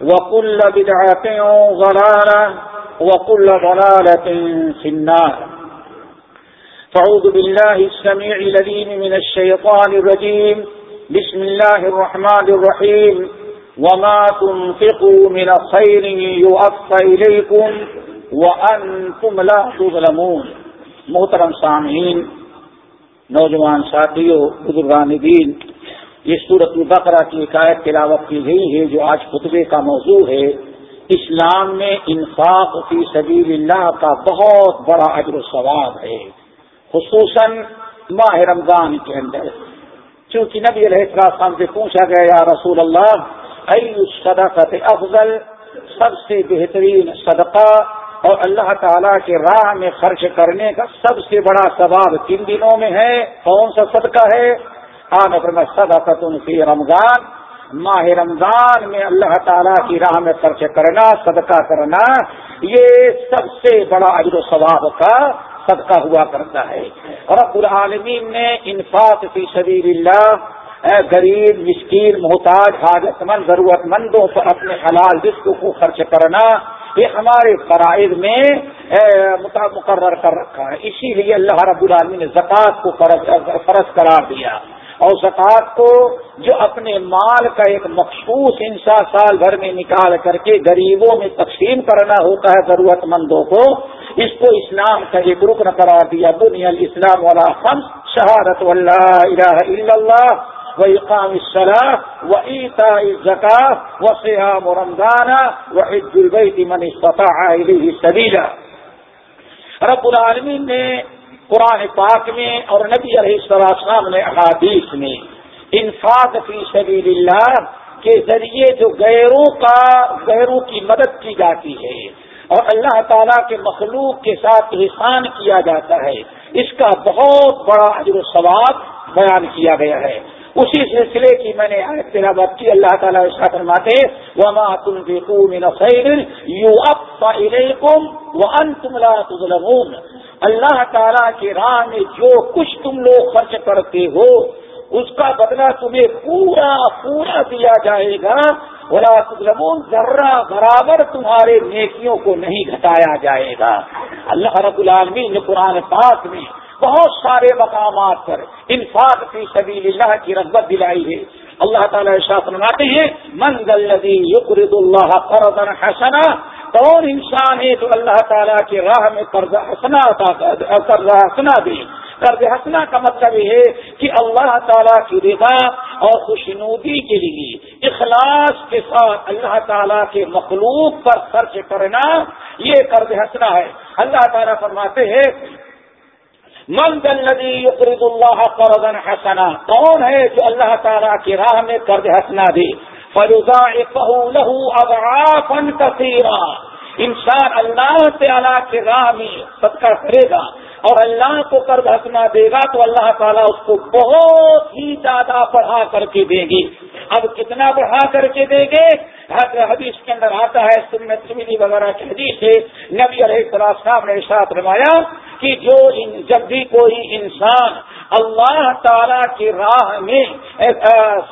وكل بدعة ضلالة وكل ضلالة في النار. فعوذ بالله السميع لليم من الشيطان الرجيم. بسم الله الرحمن الرحيم. وما تنفقوا من خير يؤفى إليكم وأنتم لا تظلمون. محترم سامعین نوجوان ساتھیوں، بزرگان دین یہ صورت البقرہ کی عکایت تلاوت کی گئی ہے جو آج خطبے کا موضوع ہے۔ اسلام میں انفاق فی سبیل اللہ کا بہت بڑا اجر و ثواب ہے، خصوصاً ماہ رمضان کے اندر۔ چونکہ نبی علیہ السلام سے پوچھا گیا، یا رسول اللہ ای صدقت افضل، سب سے بہترین صدقہ اور اللہ تعالیٰ کے راہ میں خرچ کرنے کا سب سے بڑا ثواب کن دنوں میں ہے؟ کون سا صدقہ ہے؟ میں صدقت فی رمضان، ماہ رمضان میں اللہ تعالیٰ کی راہ میں خرچ کرنا، صدقہ کرنا، یہ سب سے بڑا اجر و ثواب کا صدقہ ہوا کرتا ہے۔ رب العالمین نے انفاق فی سبیل اللہ غریب، مسکین، محتاج حاجت مند ضرورت مندوں پر اپنے حلال رزق کو خرچ کرنا، یہ ہمارے فرائض میں مقرر کر رکھا ہے۔ اسی لیے اللہ رب العالمین نے زکوٰۃ کو فرض قرار دیا۔ اور زکوٰۃ کو جو اپنے مال کا ایک مخصوص انسا سال بھر میں نکال کر کے غریبوں میں تقسیم کرنا ہوتا ہے ضرورت مندوں کو، اس کو اسلام کا ایک رکن قرار دیا دنیا الاسلام والا خم شہادت اللہ الا اللہ، و اقام الصلاح و عیتا زکا و سیام و رمضانہ و عید البیت من استطاع سبیلا۔ رب العالمین نے قرآن پاک میں اور نبی علیہ السلام نے احادیث میں انفاق فی سبیل اللہ کے ذریعے جو غیروں کا غیروں کی مدد کی جاتی ہے اور اللہ تعالیٰ کے مخلوق کے ساتھ احسان کیا جاتا ہے، اس کا بہت بڑا عجر و ثواب بیان کیا گیا ہے۔ اسی سلسلے کی میں نے تلاوت کی، اللہ تعالیٰ اس کا فرماتے وما تم من خیر یو اب وہ ان تم تظلمون۔ اللہ تعالیٰ کی راہ میں جو کچھ تم لوگ خرچ کرتے ہو، اس کا بدلہ تمہیں پورا پورا دیا جائے گا۔ بلا تظلمون، ذرہ برابر تمہارے نیکیوں کو نہیں گھٹایا جائے گا۔ اللہ رب العالمین نے قرآن پاک میں بہت سارے مقامات پر انفاق کی سبیل اللہ کی رغبت دلائی ہے۔ اللہ تعالیٰ شاہ فرماتے ہیں منگل ندی یقرد اللہ قرضا حسنا کون انسان ہے جو اللہ تعالیٰ کی راہ میں قرض حسنا قرض حسنا دے۔ قرض حسنا کا مطلب یہ ہے کہ اللہ تعالیٰ کی رضا اور خوشنودی کے لیے اخلاص کے ساتھ اللہ تعالیٰ کے مخلوق پر خرچ کرنا یہ قرض حسنا ہے۔ اللہ تعالیٰ فرماتے ہیں، من ندی یقرد اللہ قرضا حسنا کون ہے جو اللہ تعالیٰ کی راہ میں قرض حسنا دے؟ فروزہ لہو اضعافا کثیرا انسان اللہ تعالیٰ کے راہ میں صدقہ کرے گا اور اللہ کو قرض حسنا دے گا تو اللہ تعالیٰ اس کو بہت ہی زیادہ بڑھا کر کے دے گی۔ اب کتنا بڑھا کر کے دے گے؟ حدیث کے اندر آتا ہے، سنت وغیرہ کی حدیث ہے۔ نبی علیہ السلام نے ساتھ روایا کہ جو جب بھی کوئی انسان اللہ تعالی کی راہ میں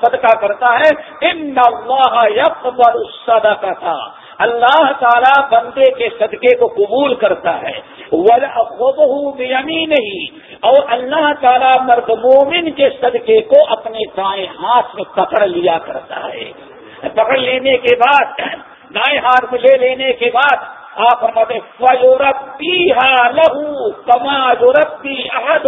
صدقہ کرتا ہے، ان اللہ یقبل الصدقہ۔ اللہ تعالیٰ بندے کے صدقے کو قبول کرتا ہے۔ نہیں اور اللہ تعالیٰ مرد مومن کے صدقے کو اپنے دائیں ہاتھ میں پکڑ لیا کرتا ہے۔ پکڑ لینے کے بعد، دائیں ہاتھ میں لے لینے کے بعد، آپ ہمارے فیورتی لہو کما جورتی احد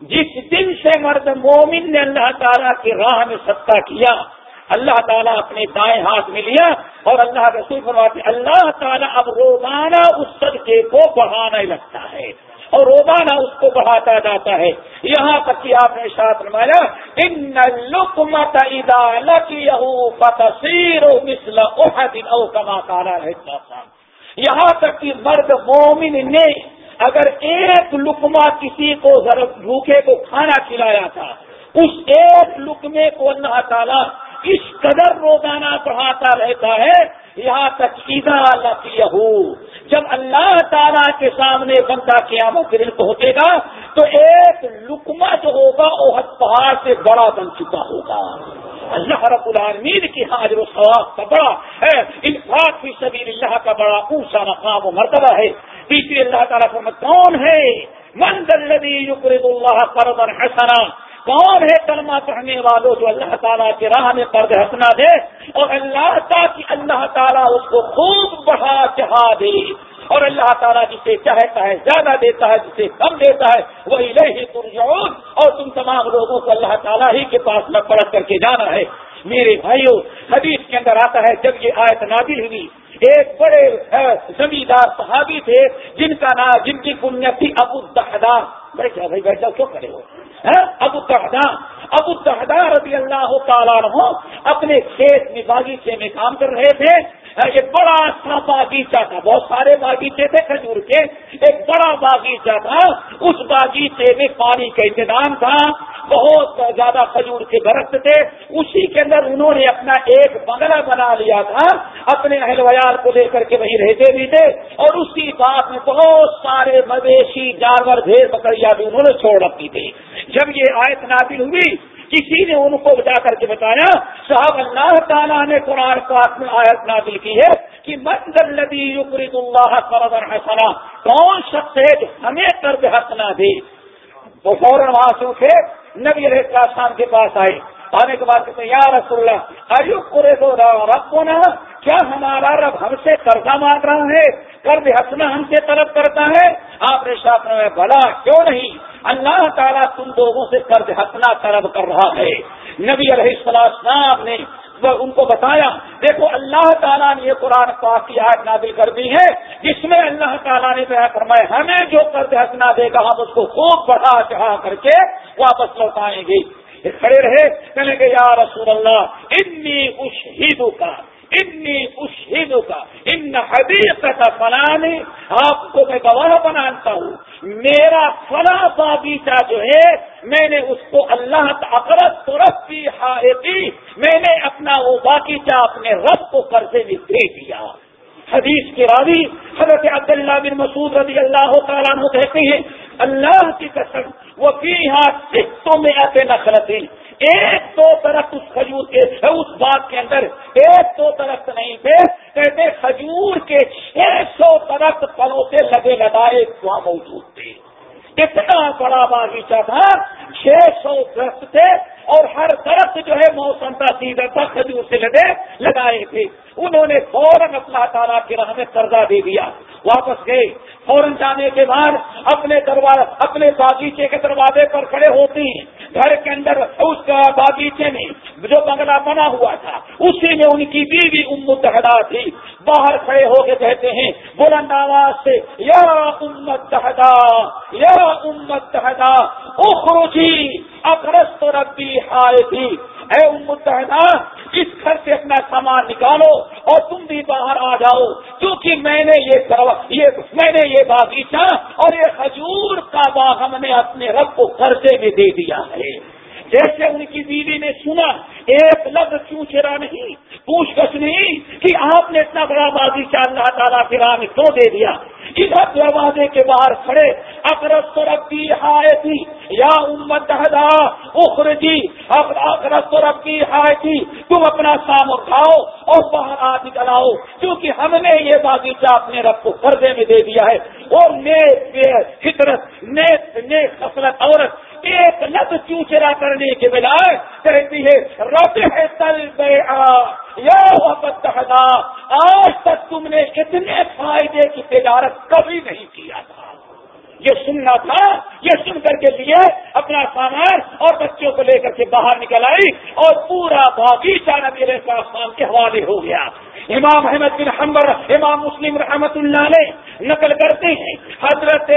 جس دن سے مرد مومن نے اللہ تعالیٰ کی راہ میں ستہ کیا اللہ تعالیٰ اپنے دائیں ہاتھ میں لیا اور اللہ رسول فرماتے اللہ تعالیٰ اب روزانہ اس صدقے کو بڑھانے لگتا ہے اور روزانہ اس کو بڑھاتا جاتا ہے۔ یہاں تک کہ آپ نے ساتھ نمایا ان لکمت ادا لکی تصیر مسل او کما کارا رہتا تھا۔ یہاں تک کہ مرد مومن نے اگر ایک لکما کسی کو بھوکے کو کھانا کھلایا تھا، اس ایک لکمے کو اللہ تعالیٰ اس قدر روزانہ پڑھاتا رہتا ہے، یہاں تک ایزا اللہ جب اللہ تعالیٰ کے سامنے بندہ قیامت دل پہنچے گا، تو ایک لکما جو ہوگا وہ پہاڑ سے بڑا بن چکا ہوگا۔ اللہ رب العالمین کی حاضر و ثواب کا بڑا ہے، انفاق فی سبیل اللہ کا بڑا اونچا مقام و مرتبہ ہے۔ تیسری اللہ تعالیٰ کون ہے؟ منزل یقرد اللہ قرضا حسنا؟ کون ہے کلمہ پڑھنے والوں جو اللہ تعالیٰ کے راہ میں قرض ہنسنا دے اور اللہ تعالی اللہ تعالیٰ اس کو خوب بڑھا چڑھا دے اور اللہ تعالیٰ جسے چاہتا ہے زیادہ دیتا ہے، جسے کم دیتا ہے وہی رہی ترجعون۔ اور تم تمام لوگوں کو اللہ تعالیٰ ہی کے پاس میں پڑھ کر کے جانا ہے۔ میرے بھائیوں حدیث کے اندر آتا ہے، جب یہ آیت نادل ہوئی، ایک بڑے زمیندار صحابی تھے، جن کا نام، جن کی کنیت تھی ابو دہدا بیٹھ جاؤ بھائی، بیٹھ جاؤ، کیوں کرے ہو؟ ابو تحدا ابو تحدا رضی اللہ تعالیٰ اپنے کھیت میں باغیچے میں کام کر رہے تھے۔ ایک بڑا سا باغیچہ تھا، بہت سارے باغیچے تھے کھجور کے۔ ایک بڑا باغیچہ تھا، اس باغیچے میں پانی کا انتظام تھا۔ بہت زیادہ کھجور کے درخت تھے۔ اسی کے اندر انہوں نے اپنا ایک بنگلہ بنا لیا تھا۔ اپنے اہل ویال کو لے کر کے وہی رہتے بھی تھے۔ اور اسی بات میں بہت سارے مویشی جانور، بھیڑ بکریا بھی انہوں نے چھوڑ رکھی تھی۔ جب یہ آیت نادل ہوئی، کسی نے ان کو جا کر کے بتایا صاحب اللہ تعالیٰ نے قرآن پاک میں آیت نادل کی ہے کہ منزل ندی یقرد اللہ قرض حسنا، کون شخص ہے جو ہمیں قرض حسنا دے؟ وہ فوراً وہاں سے اٹھے، نبی علیہ السلام کے پاس آئے۔ آنے کے بعد کہتے ہیں، یا رسول اللہ ارو پورے دو کو کیا ہمارا رب ہم سے قرضہ مانگ رہا ہے؟ قرض ہنسنا ہم سے طلب کرتا ہے؟ آپ نے شاپ میں بھلا کیوں نہیں؟ اللہ تعالیٰ تم لوگوں سے قرض ہنسنا طلب کر رہا ہے۔ نبی علیہ السلام نے ان کو بتایا، دیکھو اللہ تعالیٰ نے یہ قرآن پاک کی آج نازل کر دی ہے، جس میں اللہ تعالیٰ نے فرمایا، ہمیں جو قرض ہنسنا دے گا، ہم اس کو خوب بڑھا چڑھا کر کے واپس لوٹائیں گے۔ کھڑے رہے، کہنے کہ یا رسول اللہ، انی اشہدو کا انی اشہدو کا ان حدیث فلاں آپ کو میں گواہ بناتا ہوں۔ میرا فلاں باغیچہ جو ہے، میں نے اس کو اللہ اقرت طرف کی حائطی میں نے اپنا وہ باغیچہ اپنے رب کو قرضے میں دے دیا۔ حدیث کے راوی حضرت عبداللہ بن مسعود رضی اللہ تعالیٰ کہتے ہیں اللہ کی قسم وہ سکھوں میں آتے نخرت ایک دو درخت اس کھجور کے، اس باغ کے اندر، ایک دو درخت نہیں تھے۔ کہتے کھجور کے چھ سو درخت پلوں سے لگے لگائے وہاں موجود تھے۔ اتنا بڑا باغیچہ تھا، چھ سو درخت تھے۔ اور ہر درخت جو ہے موسم کا سیدھا تھا کھجور سے لگے، لگائے تھے۔ انہوں نے فوراً اپنا تعالیٰ کی راہ میں قرضہ دے دیا۔ واپس گئے۔ فوراً جانے کے بعد اپنے دروازے اپنے باغیچے کے دروازے پر کھڑے ہوتے ہیں۔ گھر کے اندر اس باغیچے میں جو بنگلہ بنا ہوا تھا، اسی میں ان کی بیوی ام متحدہ تھی۔ باہر کھڑے ہو کے کہتے ہیں، بلند آواز سے، یا امت تحدا یا امت تحدا اخروجی اخرست ربی آئے تھی۔ اے ام متحدہ، اس گھر سے اپنا سامان نکالو اور تم بھی باہر آ جاؤ۔ کیونکہ میں نے یہ یہ میں نے یہ باغیچہ اور یہ کھجور کا باغ ہم نے اپنے رب کو قرضے میں دے دیا ہے۔ جیسے ان کی بیوی نے سنا، ایک لفظ کیوں چرا نہیں، پوچھ گچھ نہیں کہ آپ نے اتنا بڑا باغیچہ اللہ تعالیٰ کے راہ میں کیوں دے دیا؟ ادھر دروازے کے باہر کھڑے؟ اکرب سرب کی ہائے تھی یا امت دہدا اخرجی رب ربی ہائے تھی، تم اپنا سام اٹھاؤ اور باہر آ نکل آؤ۔ کیونکہ ہم نے یہ باغیچہ اپنے رب کو قرضے میں دے دیا ہے۔ اور نیک فطرت، نیک نیک خصلت عورت ایک لت چوچرا کرنے کے بجائے کہتی ہے، رب ہے تل بے یا آج تک تم نے اتنے فائدے کی تجارت کبھی نہیں کیا تھا۔ یہ سننا تھا، یہ سن کر کے لیے اپنا سامان اور بچوں کو لے کر کے باہر نکل آئی اور پورا باغیچہ نبی علیہ السلام کے حوالے ہو گیا۔ امام احمد بن حمبر امام مسلم رحمت اللہ نے نقل کرتے ہیں۔ حضرت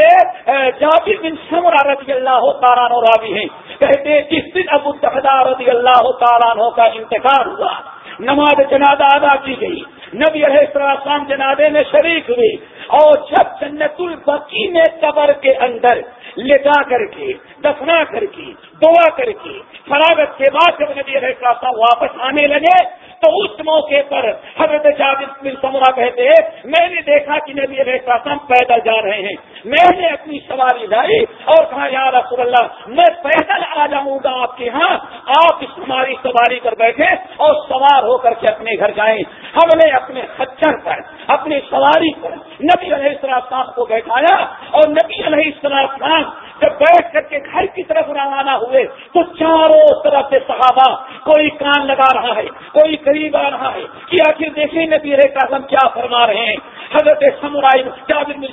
جابر بن سمرا رضی اللہ تعالیٰ راوی ہیں۔ کہتے ہیں، جس دن ابو رضی اللہ تعالیٰ کا انتقال ہوا، نماز جنازہ ادا کی گئی۔ نبی علیہ السلام جنابے میں شریک ہوئی اور جب جنت البقی میں قبر کے اندر لٹا کر کے، دفنا کر کے، دعا کر کے، فراغت کے بعد جب نبی علیہ السلام واپس آنے لگے تو اس موقع پر حضرت جاوید بن سمرا کہتے ہیں، میں نے دیکھا کہ نبی علیہ السلام پیدل جا رہے ہیں. میں نے اپنی سواری لائی اور کہا، یا رسول اللہ، میں پیدل آ جاؤں گا آپ کے ہاں. آپ اس ہماری سواری کر بیٹھے اور سوار ہو کر کے اپنے گھر جائیں. ہم نے اپنے خچر پر، اپنی سواری پر نبی علیہ السلام کو بیٹھایا اور نبی علیہ السلام جب بیٹھ کر کے گھر کی طرف روانہ ہوئے تو چاروں طرف سے صحابہ، کوئی کان لگا رہا ہے، کوئی قریب آ رہا ہے کہ آخر دیکھیں نبی کاظم کیا فرما رہے ہیں۔ حضرت سمرائی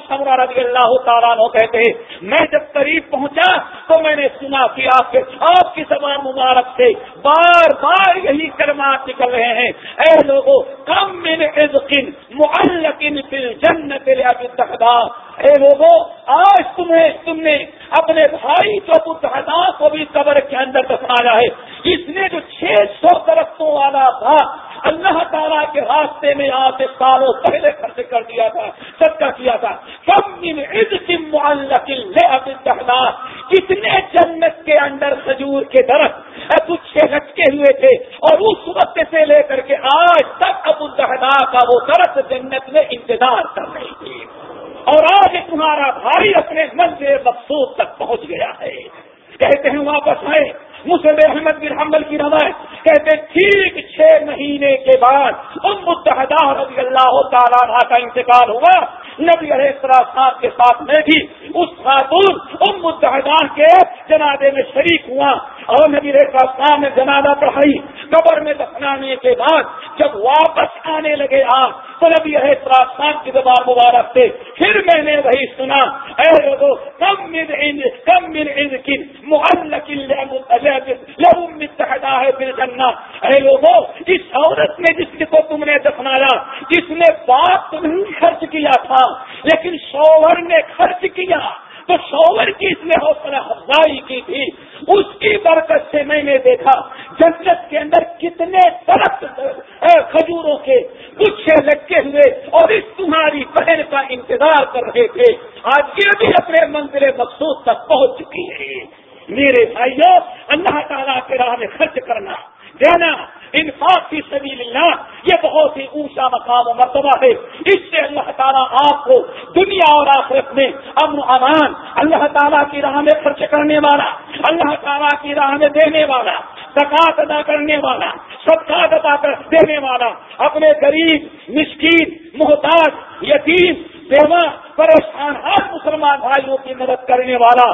سمرا رضی اللہ تعالیٰ کہتے ہیں، میں جب قریب پہنچا تو میں نے سنا کہ آپ کے آپ کی زبان مبارک سے بار بار یہی کلمات نکل رہے ہیں۔ اے لوگوں کم من عزقن معلقن فی الجنت لابتحدا اے لوگوں آج تمہیں، تم نے اپنے بھائی کو بتحدا کو بھی قبر کے اندر دفنایا ہے، اس نے جو چھ سو درختوں والا تھا، اللہ تعالیٰ کے راستے میں آتے سالوں پہلے خرچ کر دیا تھا سب کا کیا تھا۔ کم من عزقن معلقن کتنے جنت کے اندر کھجور کے درخت کچھ لٹکے ہوئے تھے۔ اور اس وقت سے لے کر کے آج تک ابو الدہدا کا وہ درخت جنت میں انتظار کر رہی تھی اور آج تمہارا بھائی اپنے منزل مقصود تک پہنچ گیا ہے۔ کہتے ہیں واپس آئے۔ مسلم احمد بن حمل کی روایت کہتے ٹھیک چھ مہینے کے بعد ام متحدہ رضی اللہ تعالیٰ کا انتقال ہوا۔ نبی علیہ السلام کے ساتھ میں بھی اس خاتون ام متحدان کے جنازے میں شریک ہوا۔ اور نبی السلام نے جنازہ پڑھائی قبر میں دفنانے کے بعد جب واپس آنے لگے آپ، تو نبی علیہ کی زبان مبارک سے پھر میں نے وہی سنا، اے لوگوں کم من کم من کی محلق لہو متحدہ ہے پھر جنہ اے لوگوں اس عورت نے جس کو تم نے دفنایا، جس نے بات تو نہیں خرچ کیا تھا، لیکن شوہر نے خرچ کیا۔ تو شوہر کی اس نے حوصلہ افزائی کی تھی۔ اس کی برکت سے میں نے دیکھا جنت کے اندر کتنے درخت کھجوروں کے کچھ لٹکے ہوئے اور اس تمہاری بہن کا انتظار کر رہے تھے۔ آج یہ بھی اپنے منزل مقصود تک پہنچ چکی ہے۔ میرے بھائیوں اللہ تعالیٰ کے راہ میں خرچ کرنا، دینا، انفاق کی سبیل اللہ، یہ بہت ہی اونچا مقام و مرتبہ ہے۔ اس سے اللہ تعالیٰ آپ کو دنیا اور آخرت میں امن و امان، اللہ تعالیٰ کی راہ میں خرچ کرنے والا، اللہ تعالیٰ کی راہ میں دینے والا زکات ادا کرنے والا سب ادا کر دینے والا، اپنے غریب، مسکین، محتاج، یتیم بیوہ، پریشان، ہر مسلمان بھائیوں کی مدد کرنے والا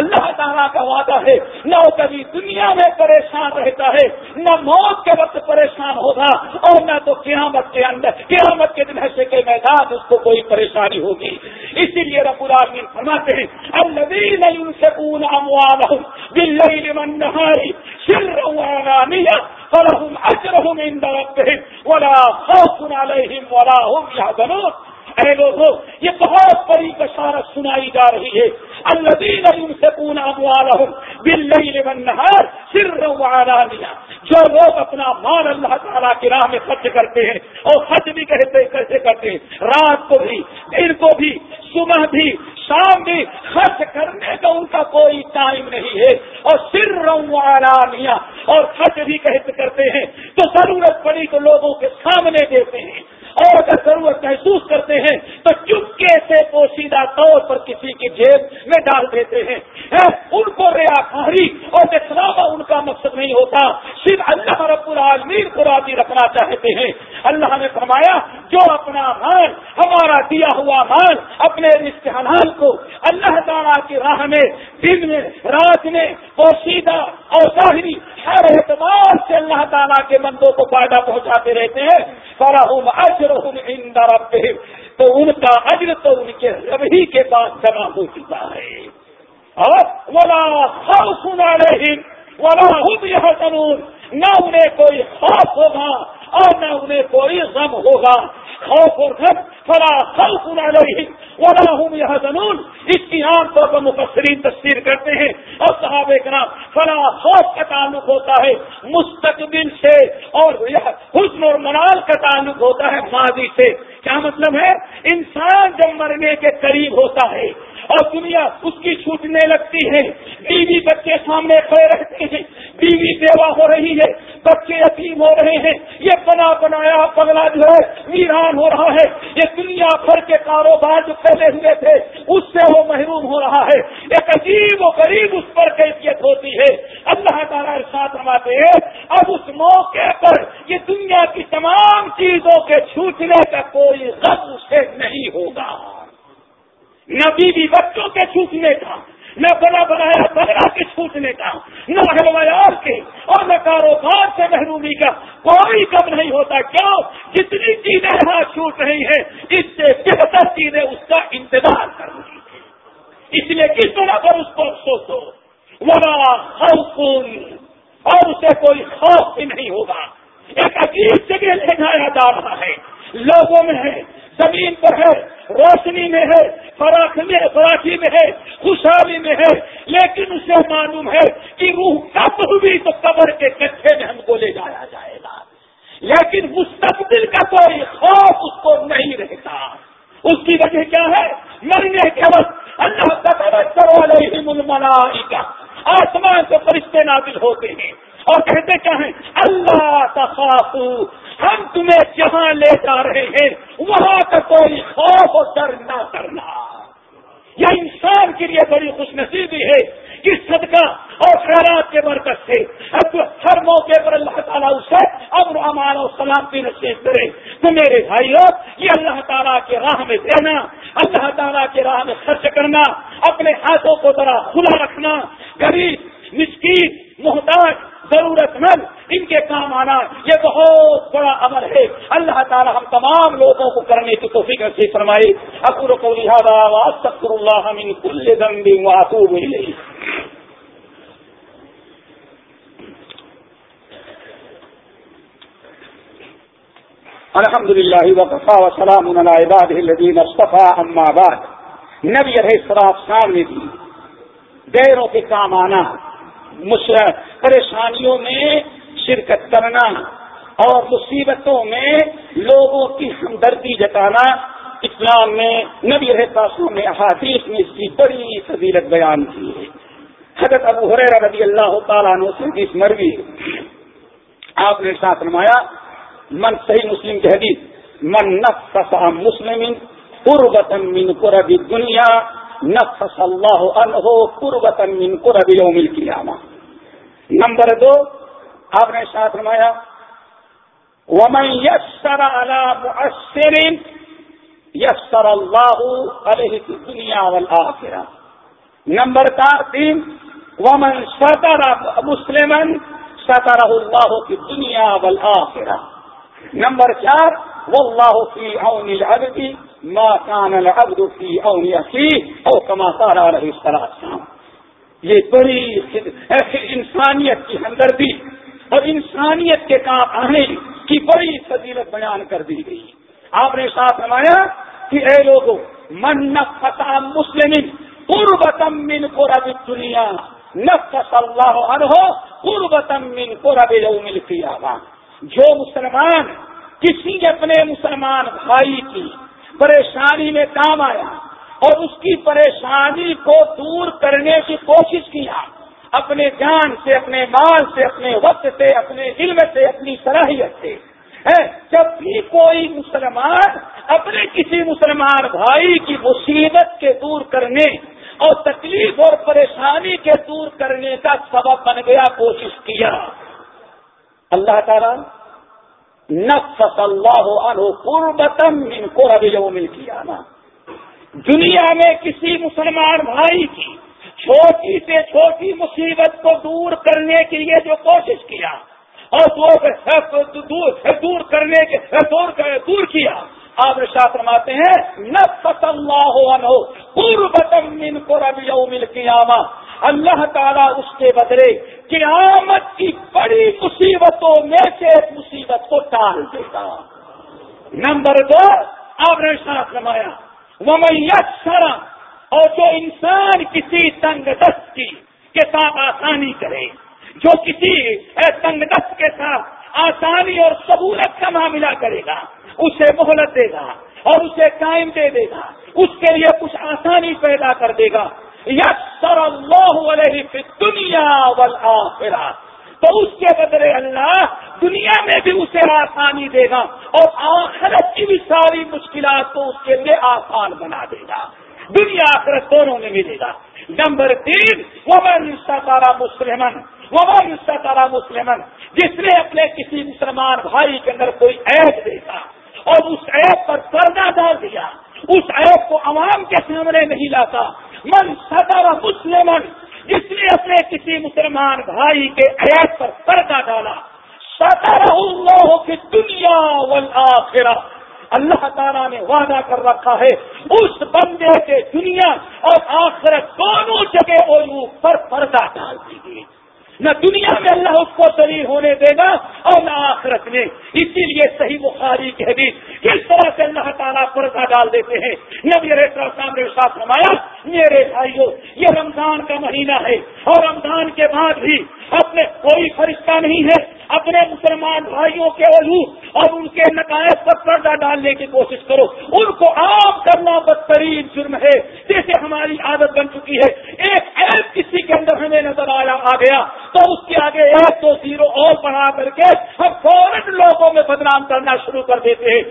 اللہ تعالیٰ کا وعدہ ہے، نہ وہ کبھی دنیا میں پریشان رہتا ہے، نہ موت کے وقت پریشان ہوگا اور نہ تو قیامت کے اندر، قیامت کے دن حصے کے میدان، اس کو کوئی پریشانی ہوگی۔ اسی لیے رب العالمین فرماتے ہیں، الذین ينفقون اموالهم بالليل والنهار سرا وعلانية فلهم اجرهم عند ربهم ولا خوف عليهم ولا هم يحزنون اے لوگوں یہ بہت بڑی بشارت سنائی جا رہی ہے۔ اللہ دین سے پونا بل سر لیا جو لوگ اپنا مال اللہ تعالیٰ کی راہ میں خرچ کرتے ہیں اور خرچ بھی کہتے کیسے کرتے ہیں، رات کو بھی، دن کو بھی، صبح بھی، شام بھی خرچ کرنے کا ان کا کوئی ٹائم نہیں ہے۔ اور سر لیا اور خرچ بھی کہتے کرتے ہیں۔ تو ضرورت پڑی تو لوگوں کے سامنے دیتے ہیں۔ اور اگر ضرورت محسوس کرتے ہیں تو چپکے سے پوشیدہ طور پر کسی کی جیب میں ڈال دیتے ہیں۔ ان کو ریا خاری اور دکھلاوا ان کا مقصد نہیں ہوتا۔ صرف اللہ رب العالمین کو راضی رکھنا چاہتے ہیں۔ اللہ نے فرمایا، جو اپنا مال، ہمارا دیا ہوا مال، اپنے رشتے حلال کو اللہ تعالیٰ کی راہ میں دن میں رات میں پوشیدہ اور ظاہری اللہ تعالیٰ کے بندوں کو فائدہ پہنچاتے رہتے ہیں۔ فرحم اجرحم عند ربهم۔ تو ان کا اجر تو ان کے رب ہی کے پاس جمع ہو چکا ہے۔ اور ولا خوف علیہم ولا هم يحزنون۔ نہ انہیں کوئی خوف ہوگا اور نہ انہیں کوئی غم ہوگا۔ خوف اور غم، فلا خوف علیہم ولا هم يحزنون اس کی عام طور پر مفسرین تصویر کرتے ہیں اور صحابہ کرام، فلا خوف کا تعلق ہوتا ہے، مستقبل سے اور حسن اور منال کا تعلق ہوتا ہے ماضی سے۔ کیا مطلب ہے؟ انسان جب مرنے کے قریب ہوتا ہے اور دنیا اس کی چھوٹنے لگتی ہے۔ بیوی بچے سامنے کھڑے رہتے ہیں۔ بیوی بیوہ ہو رہی ہے۔ بچے یتیم ہو رہے ہیں۔ یہ بنا بنایا پگلا جو ہے، ویران ہو رہا ہے۔ یہ دنیا بھر کے کاروبار جو پھیلے ہوئے تھے، اس سے وہ محروم ہو رہا ہے۔ ایک عجیب و غریب اس پر کیفیت ہوتی ہے۔ اللہ تعالیٰ ساتھ رواتے ہیں، اب اس موقع پر یہ دنیا کی تمام چیزوں کے چھوٹنے کا کوئی غم اسے نہیں ہوگا۔ نہ بیوی بچوں کے چھوٹنے کا، نہ بڑا بنایا بڑا کے چھوٹنے کا، نہ ہلویار کے، اور نہ کاروبار سے محرومی کا۔ کوئی کم نہیں ہوتا۔ کیوں؟ جتنی چیزیں یہاں چھوٹ رہی ہیں، اس سے بہتر چیزیں اس کا انتظار کر رہی ہیں۔ اس لیے کس طرح پر اس کو افسوس ہو؟ وہاں خوف، اور اسے کوئی خوف بھی نہیں ہوگا۔ ایک عجیب جگہ لے جایا جا رہا ہے۔ لوگوں میں ہے، زمین پر ہے، روشنی میں ہے فراخی میں ہے، خوشحالی میں ہے، لیکن اسے معلوم ہے کہ روح کب ہوئی تو قبر کے کچھے میں ہم کو لے جایا جائے گا۔ لیکن مستقبل کا کوئی خوف اس کو نہیں رہتا۔ اس کی وجہ کیا ہے؟ مرنے کے وقت اللہ کا آسمان سے فرشتے نازل ہوتے ہیں اور کہتے کیا ہیں؟ اللہ تخاف ہم تمہیں جہاں لے جا رہے ہیں، وہاں کا کوئی خوف و ڈر نہ کرنا۔ یہ انسان کے لیے بڑی خوش نصیبی ہے کہ صدقہ اور خیرات کے مرکز سے اب ہر موقع پر اللہ تعالیٰ اسے امر امان و سلامتی نصیب کرے۔ تو میرے بھائیوں یہ اللہ تعالیٰ کے راہ میں دینا، اللہ تعالیٰ کے راہ میں خرچ کرنا، اپنے ہاتھوں کو ذرا کھلا رکھنا غریب، مسکین، محتاج ضرورت مند ان کے کام آنا، یہ بہت بڑا عمل ہے۔ اللہ تعالی ہم تمام لوگوں کو کرنے کی توفیق سے فرمائی اکور کو لہٰذا سکر اللہ من کل ذنب واتوب الیہ۔ الحمد للہ وقفا وسلام عباد الذین اصطفى اما بعد۔ نبی علیہ السلام سامنے دی۔ غیروں کے کام آنا پریشانیوں میں شرکت کرنا اور مصیبتوں میں لوگوں کی ہمدردی جتانا، اسلام میں نبی رہتا نے احادیث میں اس کی بڑی فضیلت بیان کی ہے۔ حضرت ابو حریر رضی اللہ تعالیٰ عنہ سے مروی آپ نے ساتھ نمایا من صحیح مسلم کی حدیث، من نفس مسلم قربتن من قرب دنیا نفس اللہ عنہ قربتن من قرب یوم القیامہ نمبر دو، آپ نے ساتھ رمایا ومن یسر علی مؤثر یسر اللہ علیہ کی دنیا والآخرہ نمبر تین، ومن سطر مسلمن سطر اللہ کی دنیا والآخرہ نمبر چار واللہ فی عون العبد ما کان العبد فی عون اخی او کما قال علیہ السلام یہ بڑی انسانیت کی ہمدردی اور انسانیت کے کام آنے کی بڑی فضیلت بیان کر دی گئی. آپ نے ساتھ نمایا کہ اے لوگوں، من نفتا مسلم قربتم من قرب دنیا نفس اللہ عنہ قربتم من قرب یوم القیامہ. جو مسلمان، کسی اپنے مسلمان بھائی کی پریشانی میں کام آیا اور اس کی پریشانی کو دور کرنے کی کوشش کیا۔ اپنے جان سے، اپنے مال سے، اپنے وقت سے، اپنے علم سے، اپنی صلاحیت سے۔ جب بھی کوئی مسلمان اپنے کسی مسلمان بھائی کی مصیبت کے دور کرنے اور تکلیف اور پریشانی کے دور کرنے کا سبب بن گیا، کوشش کیا۔ اللہ تعالیٰ نفس اللہ عنہ قربتم ان کو ابھی مل کیا دنیا میں کسی مسلمان بھائی کی چھوٹی سے چھوٹی مصیبت کو دور کرنے کے لیے جو کوشش کیا اور دور کرنے کے دور کیا۔ آپ رشاط فرماتے ہیں نہ عنہ قربتم من قرب یوم القیامہ۔ اللہ تعالیٰ اس کے بدلے قیامت کی بڑی مصیبتوں میں سے ایک مصیبت کو ٹال دیتا۔ نمبر دو، آپ نے ساتھ فرمایا وہ میں اور جو انسان کسی تنگ دست کی کے ساتھ آسانی کرے، جو کسی تنگ دست کے ساتھ آسانی اور سہولت کا معاملہ کرے گا، اسے مہلت دے گا اور اسے قائم دے دے گا، اس کے لیے کچھ آسانی پیدا کر دے گا۔ یس سر اللہ علیہ دنیا والا تو اس کے بدلے اللہ دنیا میں بھی اسے آسانی دے گا اور آخرت کی بھی ساری مشکلات کو اس کے لیے آسان بنا دے گا۔ دنیا آخرت دونوں میں ملے گا۔ نمبر تین وہ تارا مسلمن وہ تارا مسلمن جس نے اپنے کسی مسلمان بھائی کے اندر کوئی عیب دیکھا اور اس عیب پر پردہ ڈال دیا، اس عیب کو عوام کے سامنے نہیں لاتا من ستارا مسلم جس نے اپنے کسی مسلمان بھائی کے عیب پر پردہ ڈالا۔ ستارہ اللہ کی دنیا والآخرہ۔ اللہ تعالیٰ نے وعدہ کر رکھا ہے، اس بندے کے دنیا اور آخرت دونوں جگہ پر پردہ ڈال دیجیے نہ دنیا میں اللہ اس کو دلیل ہونے دے گا اور نہ آخرت میں۔ اسی لیے صحیح بخاری کی حدیث کس طرح سے اللہ تعالیٰ پردہ ڈال دیتے ہیں۔ نہ میرے ساتھ فرمایا، میرے بھائیوں یہ رمضان کا مہینہ ہے اور رمضان کے بعد بھی اپنے کوئی فرشتہ نہیں ہے۔ اپنے مسلمان بھائیوں کے علو اور ان کے نقائص پر پردہ ڈالنے کی کوشش کرو۔ ان کو عام کرنا بدترین جرم ہے۔ جیسے ہماری عادت بن چکی ہے۔ ایک ایپ کسی کے اندر ہمیں نظر آیا، آ گیا۔ تو اس کے آگے ایک دو زیرو اور بڑھا کر کے ہم فوراً لوگوں میں بدنام کرنا شروع کر دیتے ہیں۔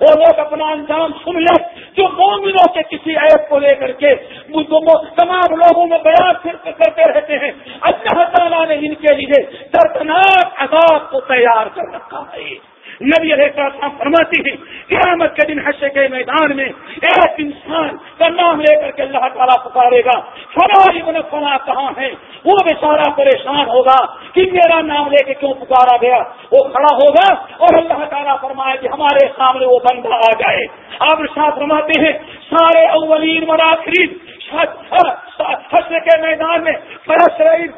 وہ لوگ اپنا انجام سن لیں۔ جو مومنوں کے کسی ایپ کو لے کر کے تمام لوگوں میں بیان صرف کرتے رہتے ہیں۔ اللہ تعالیٰ نے ان کے لیے دردناک عذاب کو تیار کر رکھا ہے۔ نبی علیہ السلام فرماتی ہیں، قیامت کے دن حشے کے میدان میں ایک انسان کا نام لے کر کے اللہ تعالیٰ پکارے گا۔ فراہی ابن فنا کہاں ہے؟ وہ بیچارہ پریشان ہوگا کہ میرا نام لے کے کیوں پکارا گیا؟ وہ کھڑا ہوگا اور اللہ تعالیٰ فرمائے کہ ہمارے سامنے وہ بندہ آ جائے۔ آپ ساتھ فرماتے ہیں، سارے اولین مراکرین حسن کے میدان میں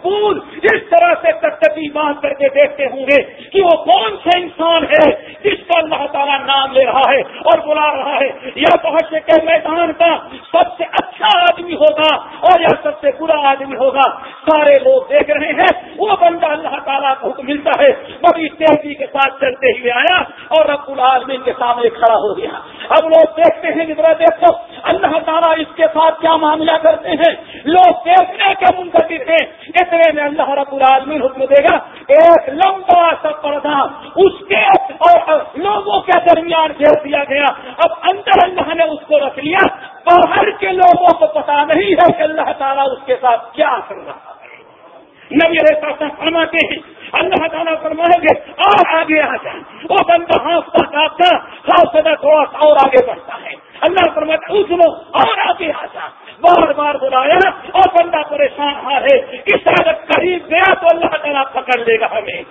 پور اس طرح سے تکتی باندھ کر کے دیکھتے ہوں گے کہ وہ کون سا انسان ہے جس کا اللہ تعالیٰ نام لے رہا ہے اور بلا رہا ہے۔ یا تو حسن کے میدان کا سب سے اچھا آدمی ہوگا اور یا سب سے برا آدمی ہوگا۔ سارے لوگ دیکھ رہے ہیں، وہ بندہ اللہ تعالیٰ کو حکم ملتا ہے۔ بڑی تیزی کے ساتھ چلتے ہوئے آیا اور رب العالمین کے سامنے کھڑا ہو گیا۔ اب لوگ دیکھتے ہیں ذرا دیکھو، اللہ تعالیٰ اس کے ساتھ کیا معاملہ کرتے ہیں؟ لوگ دیکھنے کے منتظر ہیں اتنے میں اللہ رب العالمین حکم دے گا، ایک لمبا سا پردہ اس کے اور لوگوں کے درمیان گھیر دیا گیا۔ اب اندر اللہ نے اس کو رکھ لیا، باہر کے لوگوں کو پتا نہیں ہے کہ اللہ تعالیٰ اس کے ساتھ کیا کر رہا ہے۔ نبی رہتا فرماتے ہیں، اللہ تعالیٰ فرمائیں گے، اور آگے آ جائیں وہ بندہ ہانستا کاپتا ہاؤس تھوڑا سا اور آگے بڑھتا ہے۔ اللہ فرماتا اس لو اور آگے آتا بار بار بلایا اور بندہ پریشان ہاں ہے۔ اس طرح قریب گیا تو اللہ تعالیٰ پکڑ لے گا ہمیں۔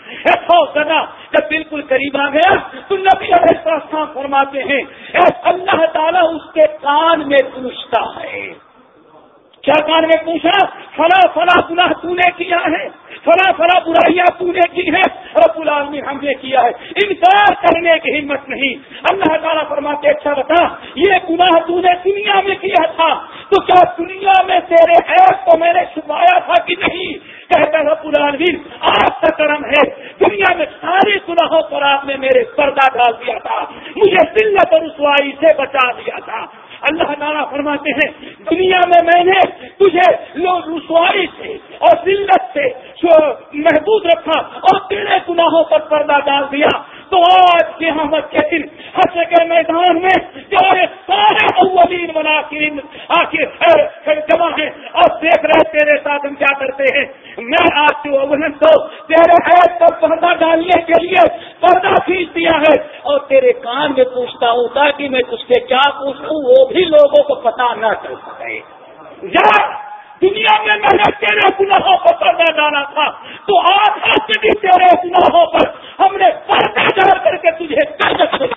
سنا جب بالکل قریب آ گیا تو نبی علیہ فرماتے ہیں اللہ تعالیٰ، اس کے کان میں پوچھتا ہے۔ کیا کان پوچھا؟ فلا فلا گناہ تو نے کیا ہے؟ فلا فلا برائیاں تو نے کی ہے رب العالمین ہم نے کیا ہے؟ انکار کرنے کی ہمت نہیں۔ اللہ تعالیٰ فرماتے اچھا بتا، یہ گناہ تو نے دنیا میں کیا تھا؟ تو کیا دنیا میں تیرے حیرت کو میں نے چھپایا تھا کہ نہیں؟ کہتا رب العالمین آپ کا کرم ہے۔ دنیا میں سارے گناہوں پر آپ نے میرے پردہ ڈال دیا تھا۔ مجھے دلت اور رسوائی سے بچا دیا تھا۔ اللہ تعالیٰ فرماتے ہیں، دنیا میں میں نے تجھے رسوائی سے اور ذلت سے محبوب رکھا اور تیرے گناہوں پر پردہ ڈال دیا۔ تو آج قیامت کے دن حسے کے میدان میں سارے اولین مناقرین آخر جمع ہے اور دیکھ رہے تیرے ساتھ ہم کیا کرتے ہیں؟ میں آج تو اولن کو تیرے عید پر پردہ ڈالنے کے لیے پردہ کھینچ دیا ہے اور تیرے کان میں پوچھتا ہوں، تاکہ میں تجھ سے کیا پوچھوں، وہ بھی لوگوں کو پتا نہ چل سکے۔ دنیا میں میں نے تیرے گناہوں کو پردہ ڈالا تھا، تو آج آج بھی تیرے گناہوں پر ہم نے پردہ ڈال کر کے تجھے درد